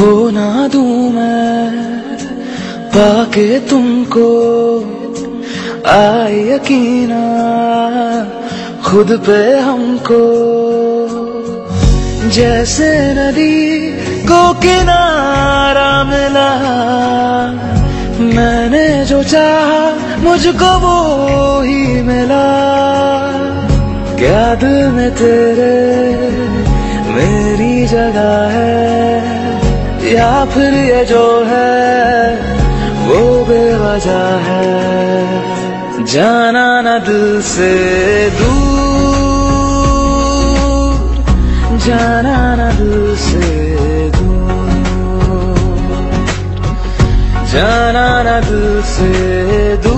खो ना दूँ मैं, पाके तुमको आए यकीना खुद पे हमको। जैसे नदी को किनारा मिला, मैंने जो चाहा मुझको वो ही मिला। क्या दिल में तेरे मेरी जगह है? या फिर ये जो है, वो बेवजह है। जाना न दिल से दूर, जाना न दिल से दूर। जाना न दिल से दूर।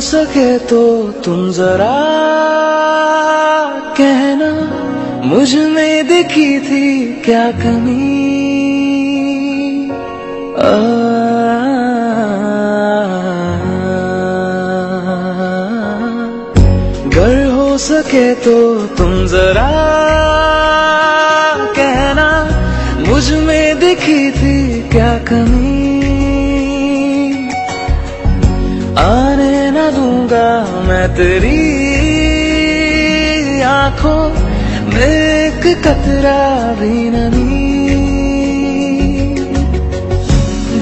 हो सके तो तुम जरा कहना मुझमें दिखी थी क्या कमी? आ, हो सके तो तुम जरा कहना मुझमें दिखी थी क्या कमी? दूँगा मैं तेरी आँखों में कतरा भी नमी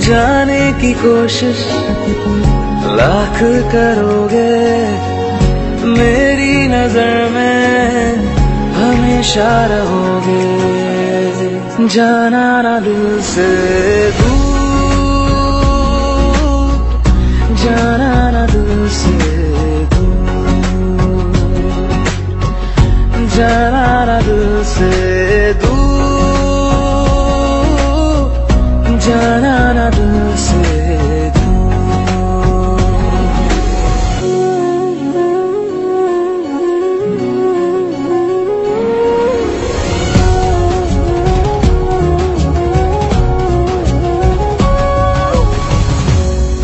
जाने की कोशिश लाख करोगे, मेरी नज़र में हमेशा रहोगे। जाना ना दिल से दूर। जाना दिल से दूर। जाना दिल से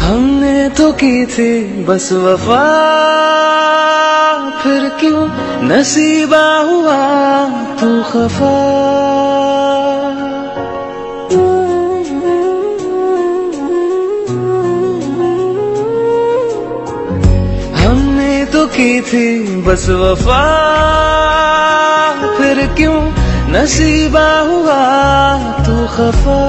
हमने तो की थी बस वफा। फिर क्यों नसीबा हुआ तू खफा? हमने तो की थी बस वफा। फिर क्यों नसीबा हुआ तू खफा?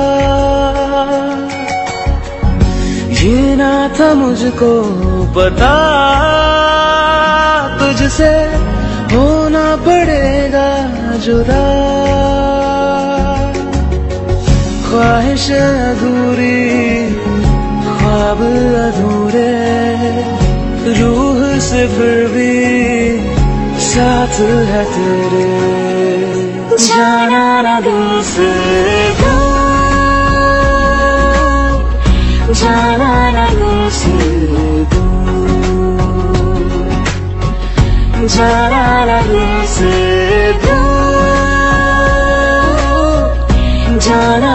ये ना था मुझको पता। तुझसे होना पड़ेगा जुदा। ख्वाहिश अधूरी, ख्वाब अधूरे, रूह से फिर भी साथ है तेरे। जाना ना दिल जाना ना दिल से जाना